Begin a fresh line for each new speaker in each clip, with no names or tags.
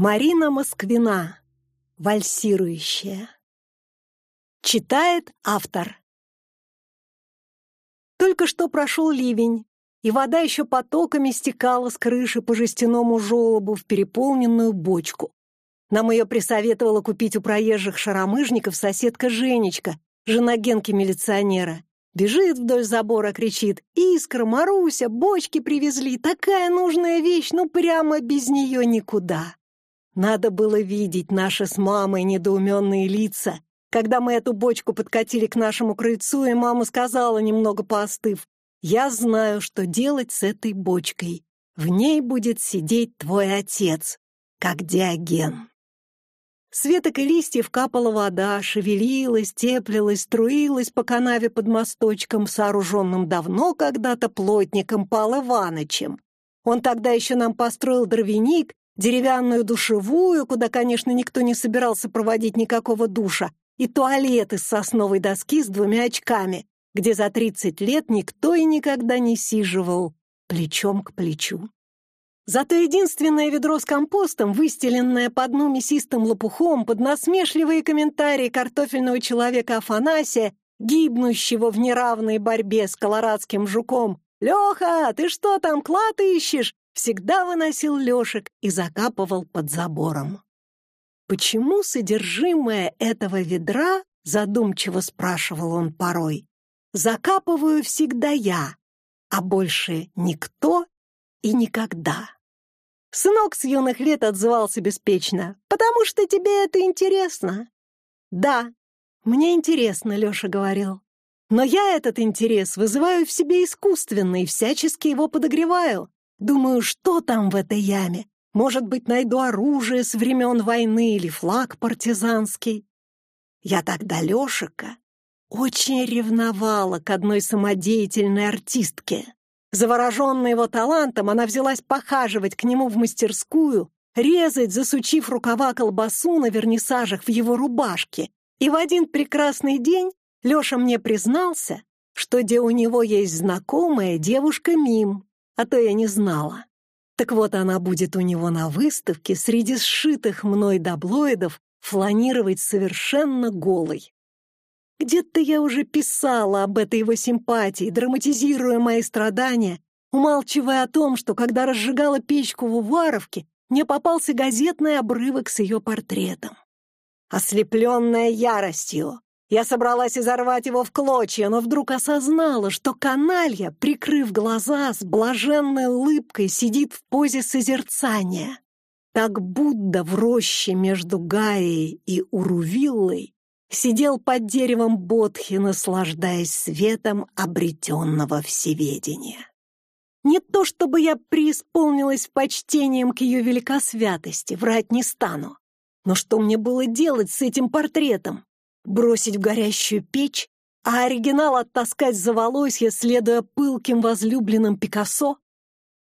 Марина Москвина. Вальсирующая. Читает автор. Только что прошел ливень, и вода еще потоками стекала с крыши по жестяному желобу в переполненную бочку. Нам ее присоветовала купить у проезжих шаромыжников соседка Женечка, жена Генки-милиционера. Бежит вдоль забора, кричит «Искра, Маруся, бочки привезли, такая нужная вещь, ну прямо без нее никуда». Надо было видеть наши с мамой недоуменные лица, когда мы эту бочку подкатили к нашему крыльцу, и мама сказала, немного поостыв, «Я знаю, что делать с этой бочкой. В ней будет сидеть твой отец, как диаген». С веток и листьев капала вода, шевелилась, теплилась, струилась по канаве под мосточком, сооруженным давно когда-то плотником Пал Иванычем. Он тогда еще нам построил дровяник деревянную душевую, куда, конечно, никто не собирался проводить никакого душа, и туалет из сосновой доски с двумя очками, где за 30 лет никто и никогда не сиживал плечом к плечу. Зато единственное ведро с компостом, выстеленное по дну мясистым лопухом под насмешливые комментарии картофельного человека Афанасия, гибнущего в неравной борьбе с колорадским жуком. «Леха, ты что там, клад ищешь?» Всегда выносил Лешек и закапывал под забором. «Почему содержимое этого ведра, — задумчиво спрашивал он порой, — закапываю всегда я, а больше никто и никогда?» Сынок с юных лет отзывался беспечно, «Потому что тебе это интересно». «Да, мне интересно», — Леша говорил. «Но я этот интерес вызываю в себе искусственно и всячески его подогреваю. Думаю, что там в этой яме? Может быть, найду оружие с времен войны или флаг партизанский. Я тогда Лешика очень ревновала к одной самодеятельной артистке. Завороженная его талантом, она взялась похаживать к нему в мастерскую, резать, засучив рукава колбасу на вернисажах в его рубашке. И в один прекрасный день Леша мне признался, что где у него есть знакомая девушка Мим, а то я не знала. Так вот, она будет у него на выставке среди сшитых мной даблоидов фланировать совершенно голой. Где-то я уже писала об этой его симпатии, драматизируя мои страдания, умалчивая о том, что когда разжигала печку в Уваровке, мне попался газетный обрывок с ее портретом. Ослепленная яростью, я собралась изорвать его в клочья, но вдруг осознала, что каналья, прикрыв глаза, с блаженной улыбкой сидит в позе созерцания. Так Будда в роще между Гаей и Урувиллой сидел под деревом Бодхи, наслаждаясь светом обретенного всеведения. Не то чтобы я преисполнилась почтением к ее великосвятости, врать не стану. Но что мне было делать с этим портретом? Бросить в горящую печь, а оригинал оттаскать за волосья, следуя пылким возлюбленным Пикассо?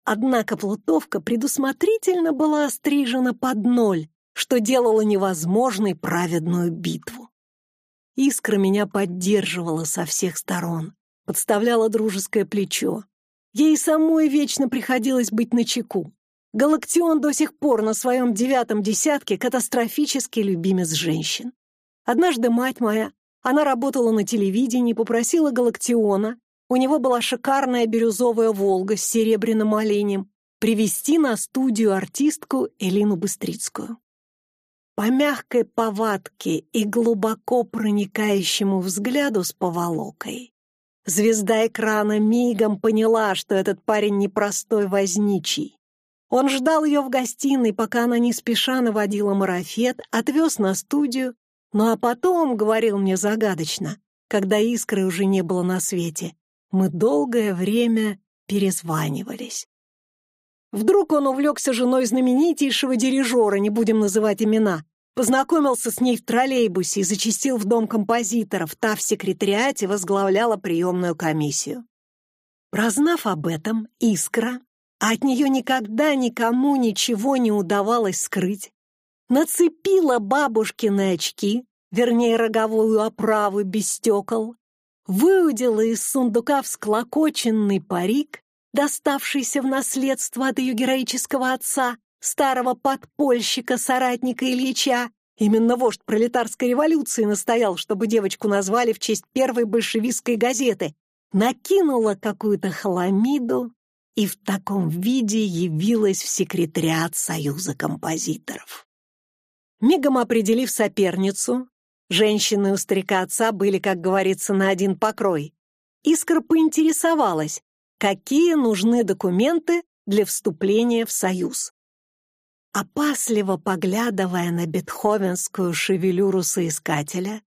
Однако плутовка предусмотрительно была острижена под ноль, что делало невозможной праведную битву. Искра меня поддерживала со всех сторон, подставляла дружеское плечо. Ей самой вечно приходилось быть начеку. Галактион до сих пор на своем девятом десятке катастрофически любимец женщин. Однажды мать моя, она работала на телевидении, попросила Галактиона, у него была шикарная бирюзовая «Волга» с серебряным оленем, привести на студию артистку Элину Быстрицкую. По мягкой повадке и глубоко проникающему взгляду с поволокой звезда экрана мигом поняла, что этот парень непростой возничий. Он ждал ее в гостиной, пока она не спеша наводила марафет, отвез на студию ну а потом, говорил мне загадочно, когда искры уже не было на свете, мы долгое время перезванивались. Вдруг он увлекся женой знаменитейшего дирижера, не будем называть имена, познакомился с ней в троллейбусе и зачастил в дом композиторов, та в секретариате возглавляла приемную комиссию. Прознав об этом, Искра, а от нее никогда никому ничего не удавалось скрыть, нацепила бабушкины очки, вернее, роговую оправу без стекол, выудила из сундука всклокоченный парик, доставшийся в наследство от ее героического отца, старого подпольщика, соратника Ильича. Именно вождь пролетарской революции настоял, чтобы девочку назвали в честь первой большевистской газеты. Накинула какую-то хламиду и в таком виде явилась в секретариат Союза композиторов. Мигом определив соперницу, женщины у старика отца были, как говорится, на один покрой. Искра поинтересовалась, какие нужны документы для вступления в Союз. Опасливо поглядывая на бетховенскую шевелюру соискателя,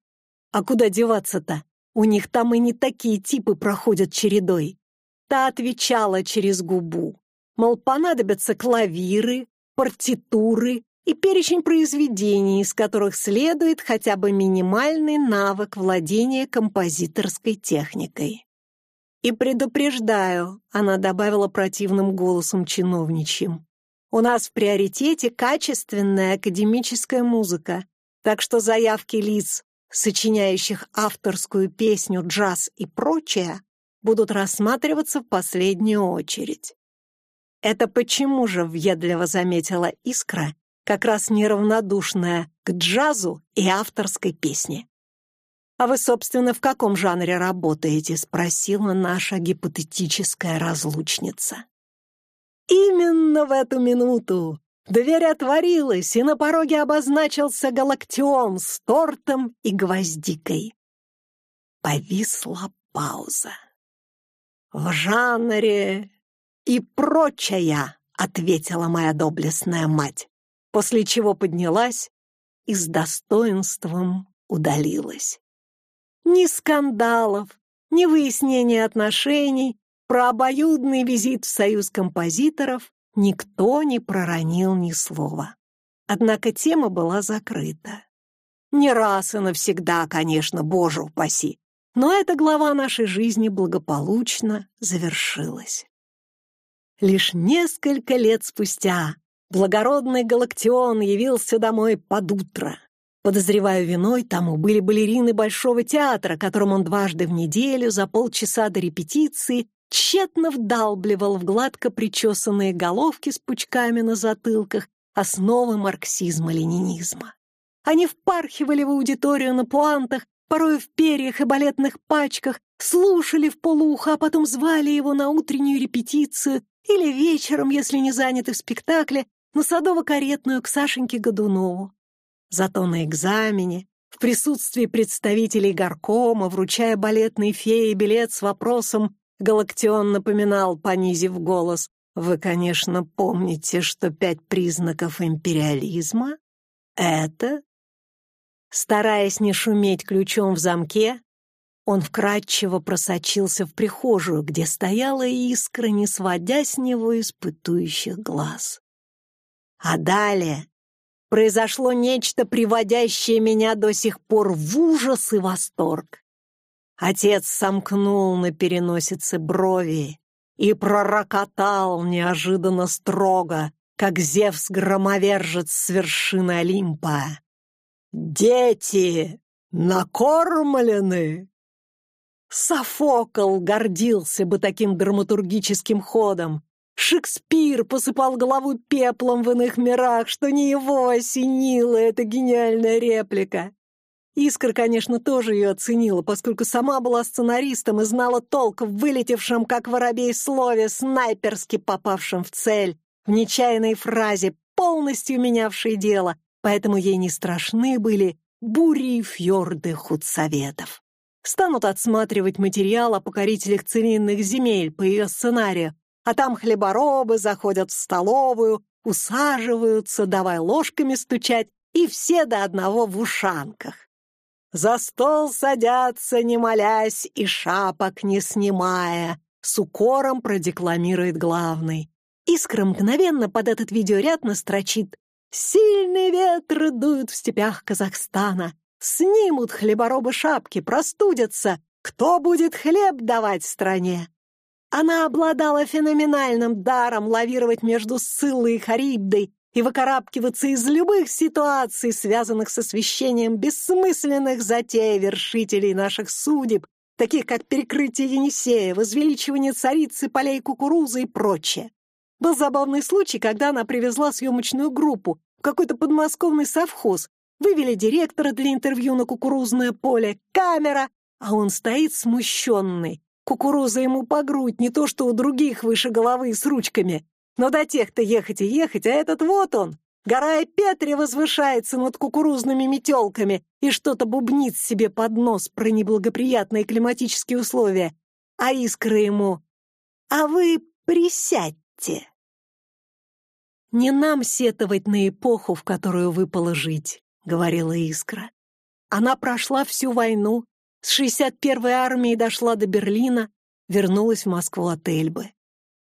а куда деваться-то? У них там и не такие типы проходят чередой. Та отвечала через губу, мол, понадобятся клавиры, партитуры и перечень произведений, из которых следует хотя бы минимальный навык владения композиторской техникой. «И предупреждаю», — она добавила противным голосом чиновничьим, «у нас в приоритете качественная академическая музыка, так что заявки лиц, сочиняющих авторскую песню, джаз и прочее, будут рассматриваться в последнюю очередь». «Это почему же?» — въедливо заметила Искра как раз неравнодушная к джазу и авторской песне. «А вы, собственно, в каком жанре работаете?» — спросила наша гипотетическая разлучница. Именно в эту минуту дверь отворилась, и на пороге обозначился галактион с тортом и гвоздикой. Повисла пауза. «В жанре и прочая», — ответила моя доблестная мать после чего поднялась и с достоинством удалилась. Ни скандалов, ни выяснения отношений, про обоюдный визит в Союз композиторов никто не проронил ни слова. Однако тема была закрыта. Не раз и навсегда, конечно, боже упаси, но эта глава нашей жизни благополучно завершилась. Лишь несколько лет спустя Благородный Галактион явился домой под утро. Подозреваю, виной тому были балерины Большого театра, которым он дважды в неделю за полчаса до репетиции тщетно вдалбливал в гладко причесанные головки с пучками на затылках основы марксизма-ленинизма. Они впархивали в аудиторию на пуантах, порой в перьях и балетных пачках, слушали в полухо, а потом звали его на утреннюю репетицию или вечером, если не заняты в спектакле, на садово-каретную к Сашеньке Годунову. Зато на экзамене, в присутствии представителей горкома, вручая балетной фее билет с вопросом, Галактион напоминал, понизив голос, «Вы, конечно, помните, что пять признаков империализма — это...» Стараясь не шуметь ключом в замке, он вкрадчиво просочился в прихожую, где стояла искра, не сводя с него испытующих глаз. А далее произошло нечто, приводящее меня до сих пор в ужас и восторг. Отец сомкнул на переносице брови и пророкотал неожиданно строго, как Зевс-громовержец с вершины Олимпа. «Дети накормлены!» Софокл гордился бы таким драматургическим ходом, Шекспир посыпал голову пеплом в иных мирах, что не его осенила эта гениальная реплика. Искра, конечно, тоже ее оценила, поскольку сама была сценаристом и знала толк в вылетевшем, как воробей, слове, снайперски попавшем в цель, в нечаянной фразе, полностью менявшей дело, поэтому ей не страшны были бури и фьорды худсоветов. Станут отсматривать материал о покорителях целинных земель по ее сценарию, а там хлеборобы заходят в столовую, усаживаются, давай ложками стучать, и все до одного в ушанках. За стол садятся, не молясь и шапок не снимая, с укором продекламирует главный. Искра мгновенно под этот видеоряд настрочит «Сильные ветры дуют в степях Казахстана, снимут хлеборобы шапки, простудятся, кто будет хлеб давать стране?» Она обладала феноменальным даром лавировать между Сциллой и Харибдой и выкарабкиваться из любых ситуаций, связанных с освещением бессмысленных затей вершителей наших судеб, таких как перекрытие Енисея, возвеличивание царицы полей кукурузы и прочее. Был забавный случай, когда она привезла съемочную группу в какой-то подмосковный совхоз. Вывели директора для интервью на кукурузное поле. Камера! А он стоит смущенный. Кукуруза ему по грудь, не то что у других выше головы с ручками. Но до тех-то ехать и ехать, а этот вот он. Гора Петри возвышается над кукурузными метелками и что-то бубнит себе под нос про неблагоприятные климатические условия. А искра ему «А вы присядьте». «Не нам сетовать на эпоху, в которую выпало жить», — говорила Искра. Она прошла всю войну, с 61-й армией дошла до Берлина, вернулась в Москву от Эльбы.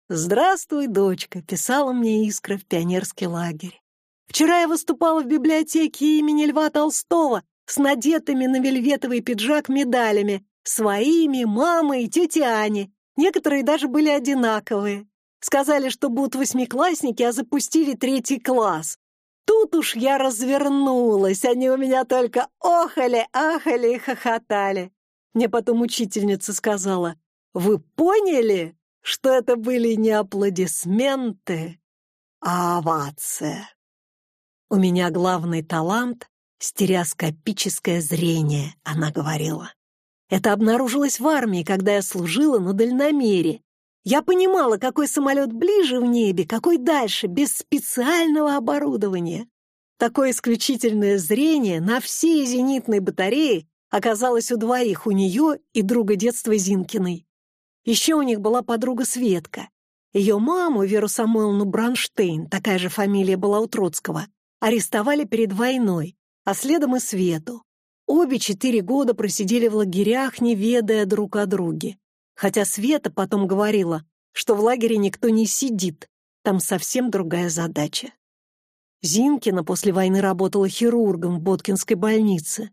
«Здравствуй, дочка», — писала мне Искра в пионерский лагерь. «Вчера я выступала в библиотеке имени Льва Толстого с надетыми на вельветовый пиджак медалями, своими, мамой и тети Ани. Некоторые даже были одинаковые. Сказали, что будут восьмиклассники, а запустили третий класс. Тут уж я развернулась, они у меня только охали, ахали и хохотали. Мне потом учительница сказала, «Вы поняли, что это были не аплодисменты, а овация?» «У меня главный талант — стереоскопическое зрение», — она говорила. Это обнаружилось в армии, когда я служила на дальномере. Я понимала, какой самолет ближе в небе, какой дальше, без специального оборудования. Такое исключительное зрение на всей зенитной батарее оказалось у двоих, у нее и друга детства Зинкиной. Еще у них была подруга Светка. Ее маму, Веру Самойловну Бранштейн, такая же фамилия была у Троцкого, арестовали перед войной, а следом и Свету. Обе четыре года просидели в лагерях, не ведая друг о друге. Хотя Света потом говорила, что в лагере никто не сидит, там совсем другая задача. Зинкина после войны работала хирургом в Боткинской больнице.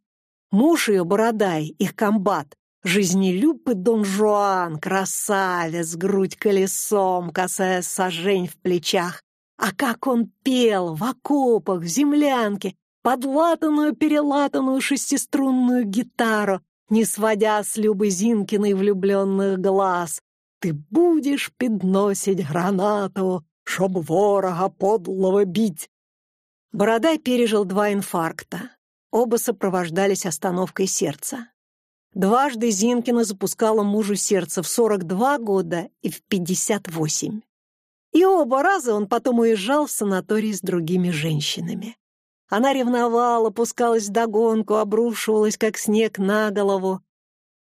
Муж ее, Бородай, их комбат, жизнелюб и Дон Жуан, красавец, грудь колесом, косая сажень в плечах. А как он пел в окопах, в землянке, подлатанную-перелатанную шестиструнную гитару, не сводя с Любы Зинкиной влюбленных глаз. Ты будешь подносить гранату, чтоб ворога подлого бить. Бородай пережил два инфаркта. Оба сопровождались остановкой сердца. Дважды Зинкина запускала мужу сердце в 42 года и в 58. И оба раза он потом уезжал в санаторий с другими женщинами. Она ревновала, пускалась в догонку, обрушивалась, как снег на голову.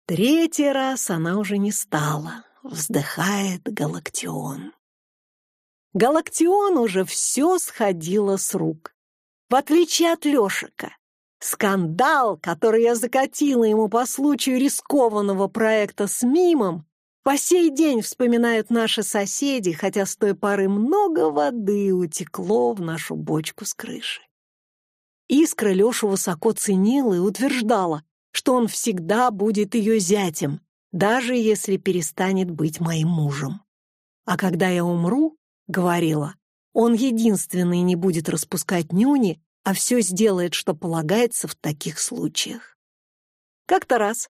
Третий раз она уже не стала, вздыхает Галактион. Галактион уже все сходило с рук. В отличие от Лешика, скандал, который я закатила ему по случаю рискованного проекта с Мимом, по сей день вспоминают наши соседи, хотя с той поры много воды утекло в нашу бочку с крыши. Искра Лешу высоко ценила и утверждала, что он всегда будет ее зятем, даже если перестанет быть моим мужем. А когда я умру, говорила, он единственный не будет распускать нюни, а все сделает, что полагается в таких случаях. Как-то раз,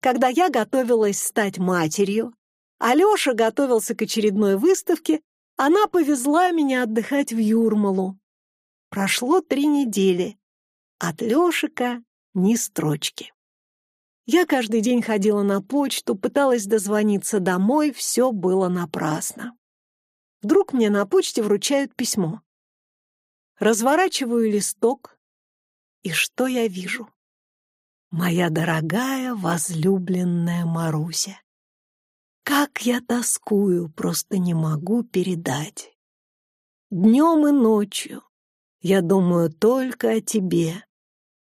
когда я готовилась стать матерью, а Леша готовился к очередной выставке, она повезла меня отдыхать в Юрмалу. Прошло три недели. От Лешика ни строчки. Я каждый день ходила на почту, пыталась дозвониться домой, все было напрасно. Вдруг мне на почте вручают письмо. Разворачиваю листок, и что я вижу? Моя дорогая возлюбленная Маруся. Как я тоскую, просто не могу передать. Днем и ночью я думаю только о тебе.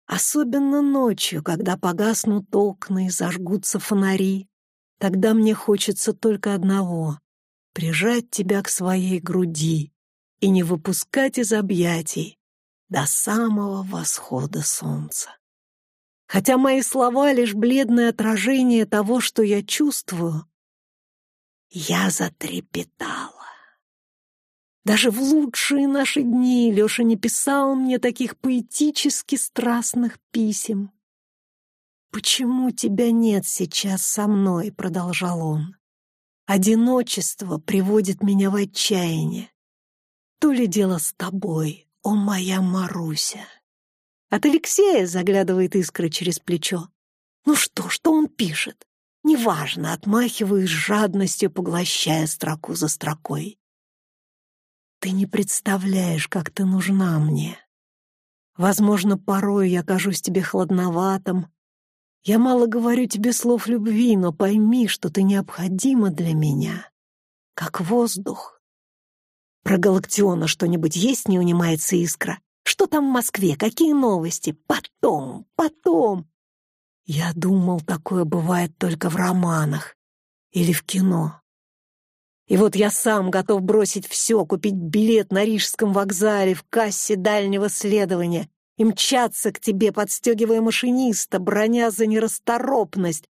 Особенно ночью, когда погаснут окна и зажгутся фонари. Тогда мне хочется только одного — прижать тебя к своей груди и не выпускать из объятий до самого восхода солнца. Хотя мои слова — лишь бледное отражение того, что я чувствую, я затрепетала. Даже в лучшие наши дни Леша не писал мне таких поэтически страстных писем. «Почему тебя нет сейчас со мной?» — продолжал он. Одиночество приводит меня в отчаяние. То ли дело с тобой, о моя Маруся. От Алексея заглядывает искра через плечо. Ну что, что он пишет? Неважно, отмахиваюсь жадностью, поглощая строку за строкой. Ты не представляешь, как ты нужна мне. Возможно, порой я кажусь тебе хладноватым. Я мало говорю тебе слов любви, но пойми, что ты необходима для меня, как воздух. Про Галактиона что-нибудь есть, не унимается искра? Что там в Москве? Какие новости? Потом, потом. Я думал, такое бывает только в романах или в кино. И вот я сам готов бросить все, купить билет на Рижском вокзале в кассе дальнего следования и мчаться к тебе, подстегивая машиниста, броня за нерасторопность.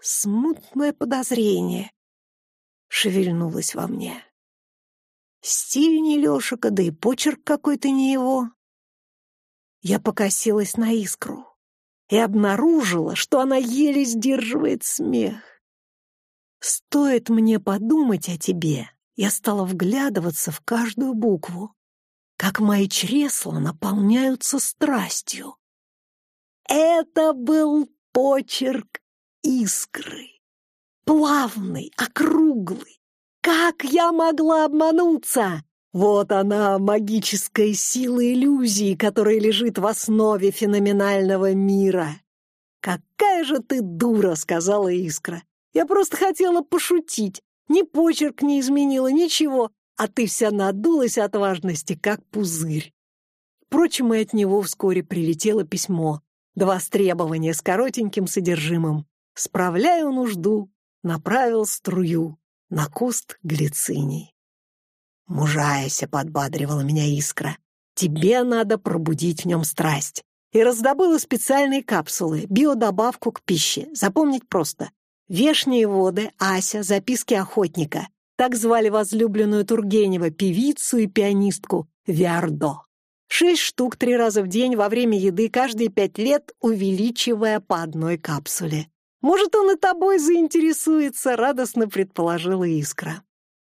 Смутное подозрение шевельнулось во мне. Стиль не Лешика, да и почерк какой-то не его. Я покосилась на искру и обнаружила, что она еле сдерживает смех. Стоит мне подумать о тебе, я стала вглядываться в каждую букву, как мои чресла наполняются страстью. Это был почерк искры, плавный, округлый. Как я могла обмануться? Вот она, магическая сила иллюзии, которая лежит в основе феноменального мира. «Какая же ты дура!» — сказала Искра. Я просто хотела пошутить. Ни почерк не изменила, ничего. А ты вся надулась от важности, как пузырь. Впрочем, и от него вскоре прилетело письмо. Два требования с коротеньким содержимым. Справляю нужду, направил струю на куст глициний. «Мужайся», — подбадривала меня искра. «Тебе надо пробудить в нем страсть». И раздобыла специальные капсулы, биодобавку к пище. Запомнить просто. Вешние воды, Ася, записки охотника. Так звали возлюбленную Тургенева, певицу и пианистку Виардо. Шесть штук три раза в день во время еды каждые пять лет, увеличивая по одной капсуле. «Может, он и тобой заинтересуется», — радостно предположила Искра.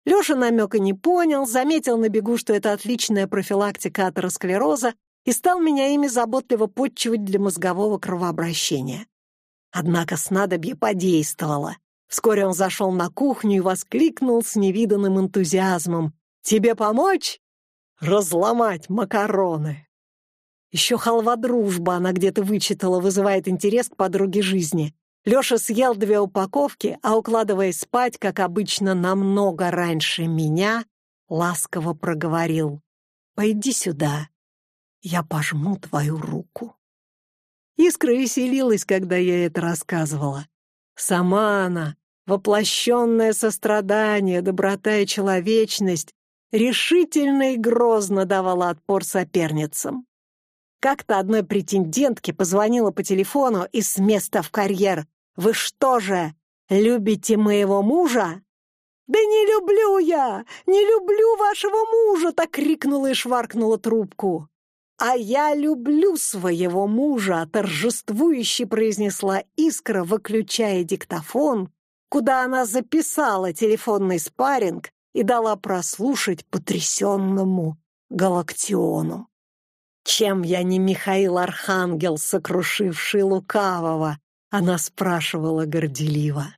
Леша намека не понял, заметил на бегу, что это отличная профилактика атеросклероза, и стал меня ими заботливо подчивать для мозгового кровообращения. Однако снадобье подействовало. Вскоре он зашел на кухню и воскликнул с невиданным энтузиазмом. «Тебе помочь? Разломать макароны!» Еще халва дружба она где-то вычитала, вызывает интерес к подруге жизни. Леша съел две упаковки, а, укладываясь спать, как обычно, намного раньше меня, ласково проговорил. «Пойди сюда, я пожму твою руку». Искра веселилась, когда я это рассказывала. Сама она, воплощенное сострадание, доброта и человечность, решительно и грозно давала отпор соперницам. Как-то одной претендентке позвонила по телефону и с места в карьер. «Вы что же, любите моего мужа?» «Да не люблю я! Не люблю вашего мужа!» — так крикнула и шваркнула трубку. «А я люблю своего мужа», — торжествующе произнесла Искра, выключая диктофон, куда она записала телефонный спарринг и дала прослушать потрясенному Галактиону. «Чем я не Михаил Архангел, сокрушивший лукавого?» — она спрашивала горделиво.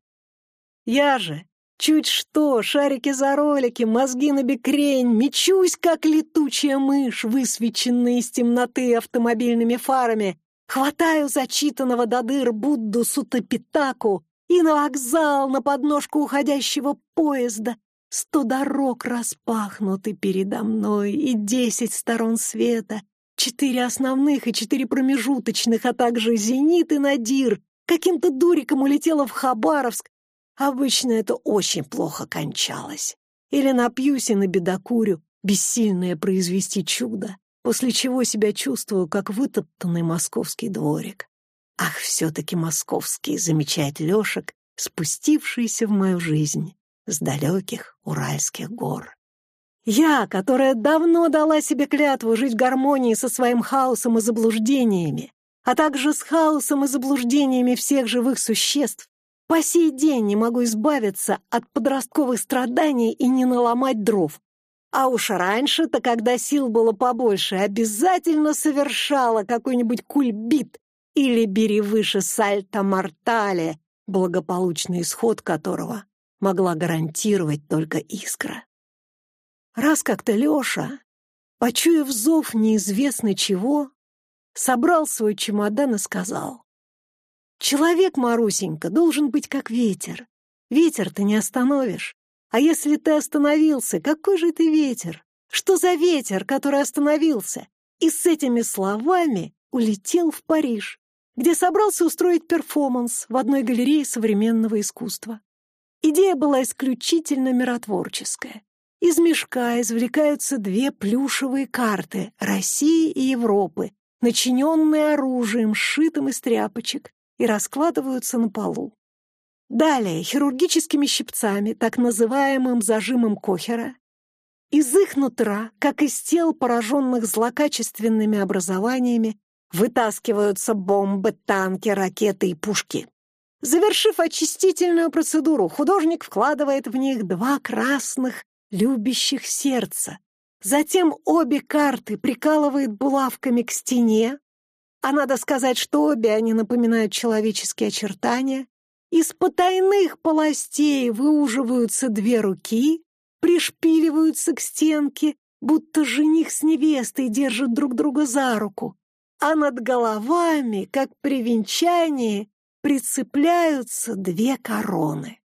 «Я же Чуть что, шарики за ролики, мозги на бекрень, мечусь, как летучая мышь, высвеченная из темноты автомобильными фарами, хватаю зачитанного до дыр Будду Сутапитаку и на вокзал, на подножку уходящего поезда. Сто дорог распахнуты передо мной и десять сторон света, четыре основных и четыре промежуточных, а также зенит и надир. Каким-то дуриком улетела в Хабаровск, Обычно это очень плохо кончалось. Или напьюсь и набедокурю, бессильное произвести чудо, после чего себя чувствую, как вытоптанный московский дворик. Ах, все-таки московский, замечает Лешек, спустившийся в мою жизнь с далеких Уральских гор. Я, которая давно дала себе клятву жить в гармонии со своим хаосом и заблуждениями, а также с хаосом и заблуждениями всех живых существ, По сей день не могу избавиться от подростковых страданий и не наломать дров. А уж раньше-то, когда сил было побольше, обязательно совершала какой-нибудь кульбит или бери выше сальто-мортале, благополучный исход которого могла гарантировать только искра. Раз как-то Леша, почуяв зов неизвестно чего, собрал свой чемодан и сказал, «Человек, Марусенька, должен быть как ветер. Ветер ты не остановишь. А если ты остановился, какой же ты ветер? Что за ветер, который остановился?» И с этими словами улетел в Париж, где собрался устроить перформанс в одной галерее современного искусства. Идея была исключительно миротворческая. Из мешка извлекаются две плюшевые карты России и Европы, начиненные оружием, сшитым из тряпочек, и раскладываются на полу. Далее, хирургическими щипцами, так называемым зажимом Кохера, из их нутра, как из тел, пораженных злокачественными образованиями, вытаскиваются бомбы, танки, ракеты и пушки. Завершив очистительную процедуру, художник вкладывает в них два красных, любящих сердца. Затем обе карты прикалывает булавками к стене, а надо сказать, что обе они напоминают человеческие очертания. Из потайных полостей выуживаются две руки, пришпиливаются к стенке, будто жених с невестой держат друг друга за руку, а над головами, как при венчании, прицепляются две короны.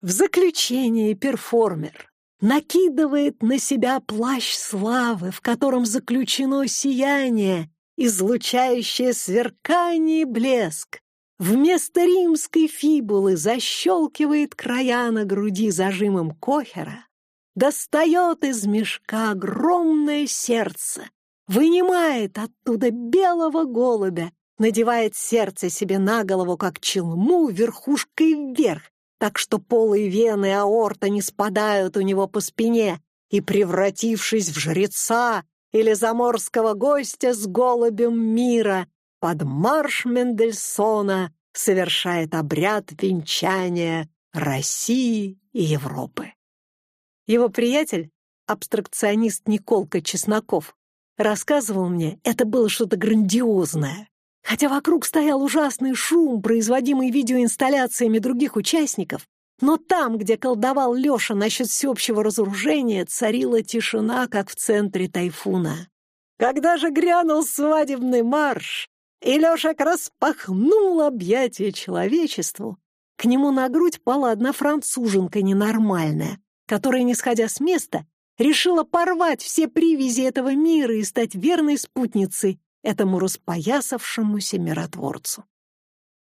В заключение перформер накидывает на себя плащ славы, в котором заключено сияние, излучающее сверкание и блеск. Вместо римской фибулы защелкивает края на груди зажимом кохера, достает из мешка огромное сердце, вынимает оттуда белого голубя надевает сердце себе на голову, как челму, верхушкой вверх, так что полые вены аорта не спадают у него по спине, и, превратившись в жреца или заморского гостя с голубем мира, под марш Мендельсона совершает обряд венчания России и Европы. Его приятель, абстракционист Николка Чесноков, рассказывал мне, это было что-то грандиозное. Хотя вокруг стоял ужасный шум, производимый видеоинсталляциями других участников, но там, где колдовал Леша насчет всеобщего разоружения, царила тишина, как в центре тайфуна. Когда же грянул свадебный марш, и Леша распахнул объятия человечеству, к нему на грудь пала одна француженка ненормальная, которая, не сходя с места, решила порвать все привязи этого мира и стать верной спутницей этому распоясавшемуся миротворцу.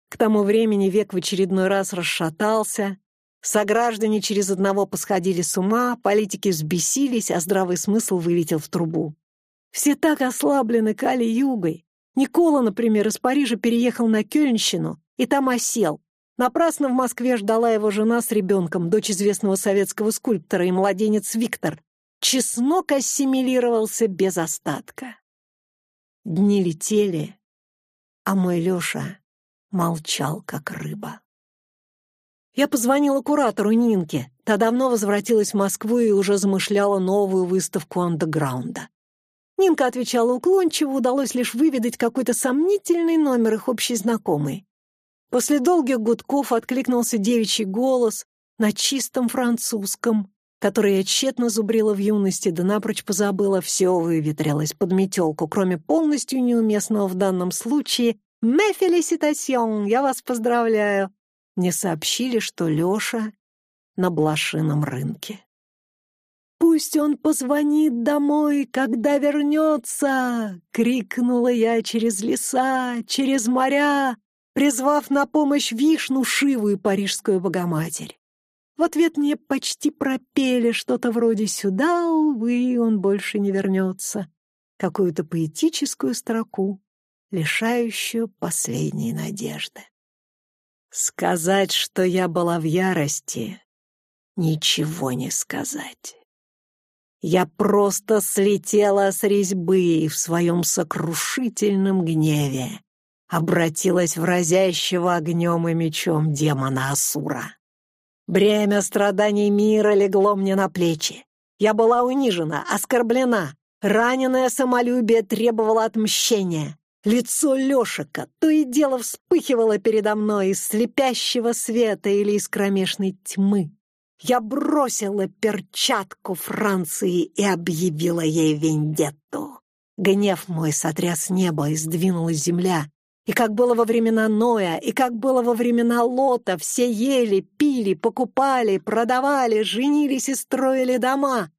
К тому времени век в очередной раз расшатался, сограждане через одного посходили с ума, политики взбесились, а здравый смысл вылетел в трубу. Все так ослаблены Кали-Югой. Никола, например, из Парижа переехал на Кёльнщину и там осел. Напрасно в Москве ждала его жена с ребенком, дочь известного советского скульптора и младенец Виктор. Чеснок ассимилировался без остатка. Дни летели, а мой Леша молчал, как рыба. Я позвонила куратору Нинке. Та давно возвратилась в Москву и уже замышляла новую выставку андеграунда. Нинка отвечала уклончиво, удалось лишь выведать какой-то сомнительный номер их общей знакомой. После долгих гудков откликнулся девичий голос на чистом французском который я тщетно зубрила в юности, да напрочь позабыла, все выветрилось под метелку, кроме полностью неуместного в данном случае «Ме фелиситасьон! Я вас поздравляю!» Мне сообщили, что Леша на блошином рынке. «Пусть он позвонит домой, когда вернется!» — крикнула я через леса, через моря, призвав на помощь Вишну, Шиву и Парижскую Богоматерь. В ответ мне почти пропели что-то вроде «Сюда, увы, он больше не вернется», какую-то поэтическую строку, лишающую последней надежды. Сказать, что я была в ярости, ничего не сказать. Я просто слетела с резьбы в своем сокрушительном гневе, обратилась в разящего огнем и мечом демона Асура. Бремя страданий мира легло мне на плечи. Я была унижена, оскорблена. Раненое самолюбие требовало отмщения. Лицо Лешика то и дело вспыхивало передо мной из слепящего света или из кромешной тьмы. Я бросила перчатку Франции и объявила ей вендетту. Гнев мой сотряс небо и сдвинулась земля. И как было во времена Ноя, и как было во времена Лота, все ели, пили, покупали, продавали, женились и строили дома.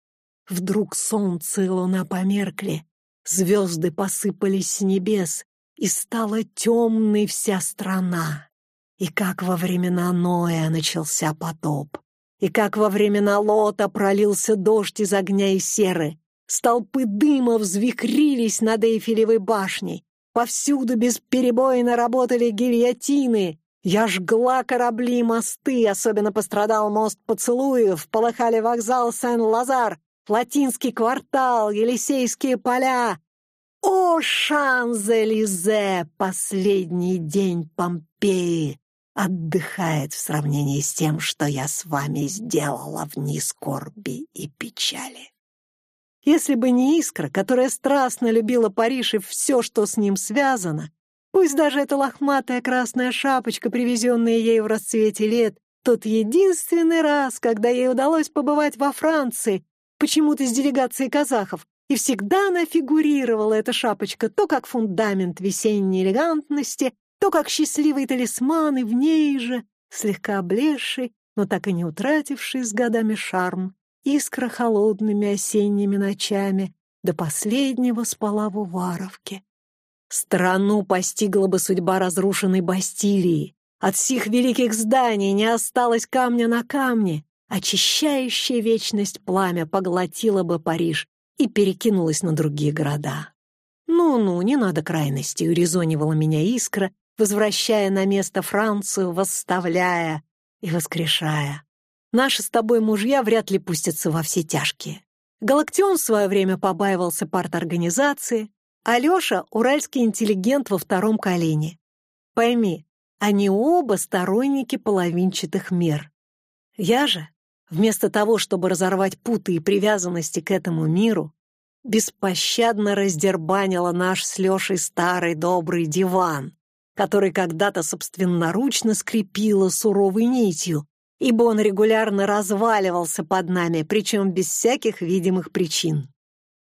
Вдруг солнце и луна померкли, звезды посыпались с небес, и стала темной вся страна. И как во времена Ноя начался потоп. И как во времена Лота пролился дождь из огня и серы, столпы дыма взвихрились над Эйфелевой башней, повсюду бесперебойно работали гильотины, я жгла корабли и мосты, особенно пострадал мост поцелуев, полыхали вокзал Сен-Лазар, Латинский квартал, Елисейские поля. О, Шанзелизе, последний день Помпеи! отдыхает в сравнении с тем, что я с вами сделала в дни и печали. Если бы не Искра, которая страстно любила Париж и все, что с ним связано, пусть даже эта лохматая красная шапочка, привезенная ей в расцвете лет, тот единственный раз, когда ей удалось побывать во Франции, почему-то с делегацией казахов, и всегда она фигурировала, эта шапочка, то как фундамент весенней элегантности, то как счастливый талисман, и в ней же, слегка облезший, но так и не утративший с годами шарм, искра холодными осенними ночами, до последнего спала в Уваровке. Страну постигла бы судьба разрушенной Бастилии. От всех великих зданий не осталось камня на камне. Очищающая вечность пламя поглотило бы Париж и перекинулось на другие города. «Ну-ну, не надо крайности», — урезонивала меня искра, возвращая на место Францию, восставляя и воскрешая. Наши с тобой мужья вряд ли пустятся во все тяжкие. Галактион в свое время побаивался парторганизации, а уральский интеллигент во втором колене. Пойми, они оба сторонники половинчатых мер. Я же, вместо того, чтобы разорвать путы и привязанности к этому миру, беспощадно раздербанила наш с Лешей старый добрый диван, который когда-то собственноручно скрепила суровой нитью, ибо он регулярно разваливался под нами, причем без всяких видимых причин.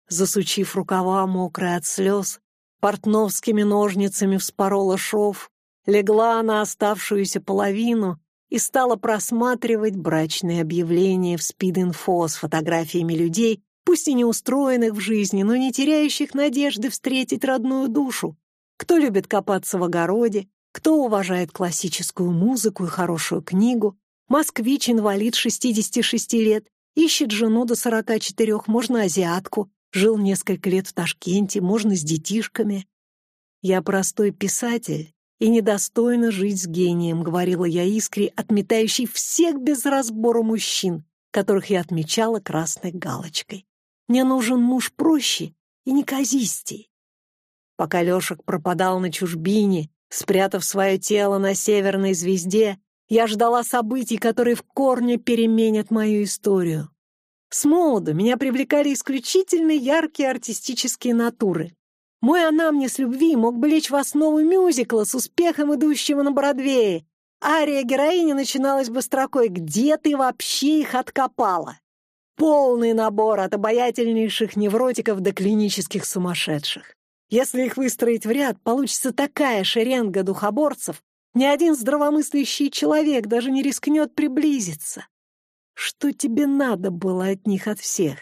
Засучив рукава, мокрые от слез, портновскими ножницами вспорола шов, легла на оставшуюся половину и стала просматривать брачные объявления в спид-инфо с фотографиями людей, пусть и не устроенных в жизни, но не теряющих надежды встретить родную душу, кто любит копаться в огороде, кто уважает классическую музыку и хорошую книгу, москвич-инвалид 66 лет, ищет жену до 44, можно азиатку, жил несколько лет в Ташкенте, можно с детишками. Я простой писатель и недостойна жить с гением, говорила я искре, отметающей всех без разбора мужчин, которых я отмечала красной галочкой. Мне нужен муж проще и неказистей. Пока Лешек пропадал на чужбине, спрятав свое тело на северной звезде, я ждала событий, которые в корне переменят мою историю. С молоду меня привлекали исключительно яркие артистические натуры. Мой анамнез любви мог бы лечь в основу мюзикла с успехом идущего на Бродвее. Ария героини начиналась бы строкой «Где ты вообще их откопала?» Полный набор от обаятельнейших невротиков до клинических сумасшедших. Если их выстроить в ряд, получится такая шеренга духоборцев, ни один здравомыслящий человек даже не рискнет приблизиться. Что тебе надо было от них от всех?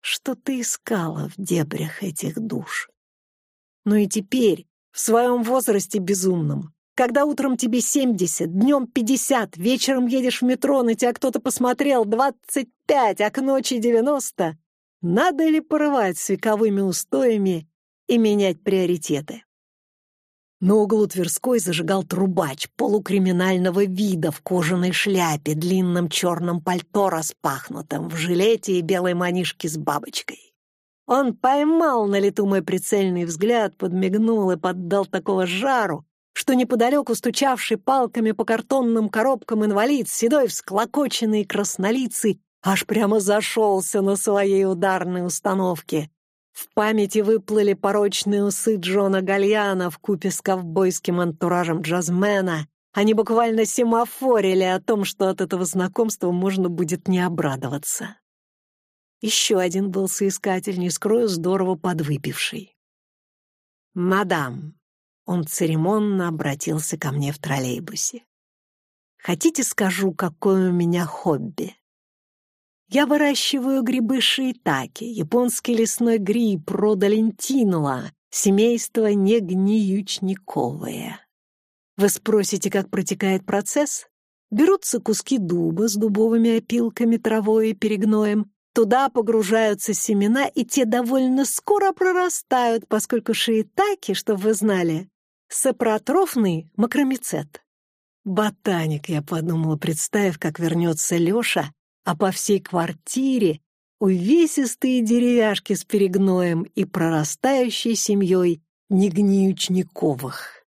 Что ты искала в дебрях этих душ? Ну и теперь, в своем возрасте безумном, когда утром тебе семьдесят, днем пятьдесят, вечером едешь в метро, на тебя кто-то посмотрел двадцать пять, а к ночи девяносто, надо ли порывать с вековыми устоями и менять приоритеты. На углу Тверской зажигал трубач полукриминального вида в кожаной шляпе, длинном черном пальто распахнутом, в жилете и белой манишке с бабочкой. Он поймал на лету мой прицельный взгляд, подмигнул и поддал такого жару, что неподалеку стучавший палками по картонным коробкам инвалид, седой, всклокоченный краснолицый, аж прямо зашелся на своей ударной установке. В памяти выплыли порочные усы Джона Гальяна в купе с ковбойским антуражем джазмена. Они буквально семафорили о том, что от этого знакомства можно будет не обрадоваться. Еще один был соискатель, не скрою, здорово подвыпивший. «Мадам, он церемонно обратился ко мне в троллейбусе. «Хотите, скажу, какое у меня хобби?» Я выращиваю грибы шиитаки, японский лесной гриб рода лентинула, семейство негниючниковое. Вы спросите, как протекает процесс? Берутся куски дуба с дубовыми опилками, травой и перегноем, Туда погружаются семена, и те довольно скоро прорастают, поскольку шиитаки, чтобы вы знали, Сапротрофный макромицет. Ботаник, я подумала, представив, как вернется Леша, а по всей квартире увесистые деревяшки с перегноем и прорастающей семьей негниючниковых.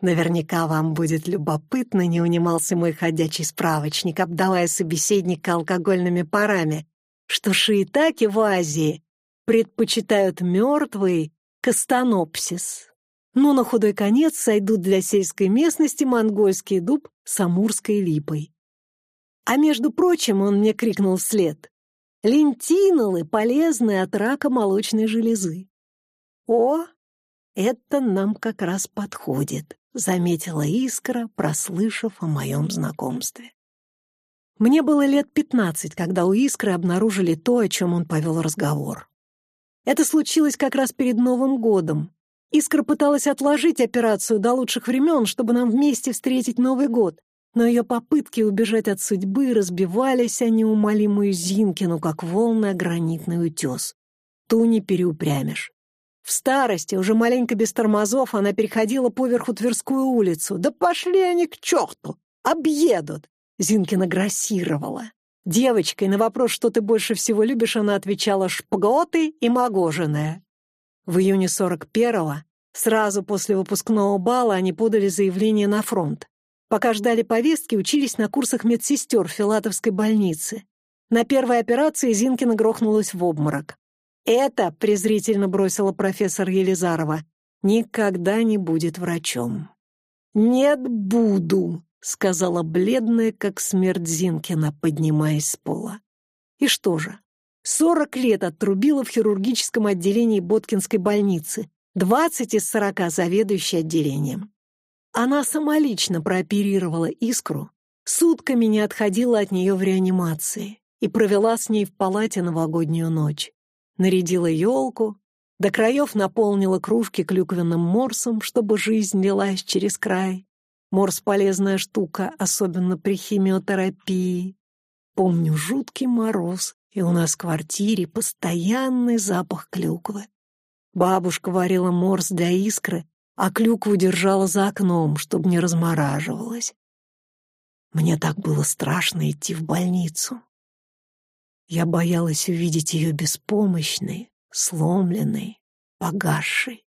Наверняка вам будет любопытно, не унимался мой ходячий справочник, обдавая собеседника алкогольными парами, что шиитаки в Азии предпочитают мертвый кастанопсис. Но на худой конец сойдут для сельской местности монгольский дуб с амурской липой. А между прочим, он мне крикнул вслед, лентинолы полезны от рака молочной железы. О, это нам как раз подходит, заметила Искра, прослышав о моем знакомстве. Мне было лет пятнадцать, когда у Искры обнаружили то, о чем он повел разговор. Это случилось как раз перед Новым годом, Искра пыталась отложить операцию до лучших времен, чтобы нам вместе встретить Новый год, но ее попытки убежать от судьбы разбивались о неумолимую Зинкину, как волны о гранитный утес. Ту не переупрямишь. В старости, уже маленько без тормозов, она переходила поверху Тверскую улицу. «Да пошли они к черту! Объедут!» Зинкина грассировала. Девочкой на вопрос, что ты больше всего любишь, она отвечала «шпготы и мороженое». В июне 41-го, сразу после выпускного бала, они подали заявление на фронт. Пока ждали повестки, учились на курсах медсестер в Филатовской больнице. На первой операции Зинкина грохнулась в обморок. «Это», — презрительно бросила профессор Елизарова, — «никогда не будет врачом». «Нет, буду», — сказала бледная, как смерть Зинкина, поднимаясь с пола. И что же, Сорок лет отрубила в хирургическом отделении Боткинской больницы, двадцать из сорока заведующей отделением. Она самолично прооперировала искру, сутками не отходила от нее в реанимации и провела с ней в палате новогоднюю ночь. Нарядила елку, до краев наполнила кружки клюквенным морсом, чтобы жизнь лилась через край. Морс — полезная штука, особенно при химиотерапии. Помню жуткий мороз, и у нас в квартире постоянный запах клюквы. Бабушка варила морс для искры, а клюкву держала за окном, чтобы не размораживалась. Мне так было страшно идти в больницу. Я боялась увидеть ее беспомощной, сломленной, погасшей.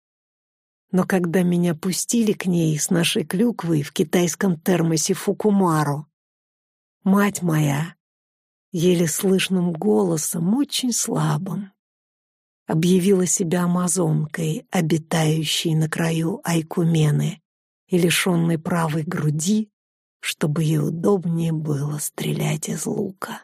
Но когда меня пустили к ней с нашей клюквой в китайском термосе Фукумару, мать моя еле слышным голосом, очень слабым, объявила себя амазонкой, обитающей на краю Айкумены и лишенной правой груди, чтобы ей удобнее было стрелять из лука.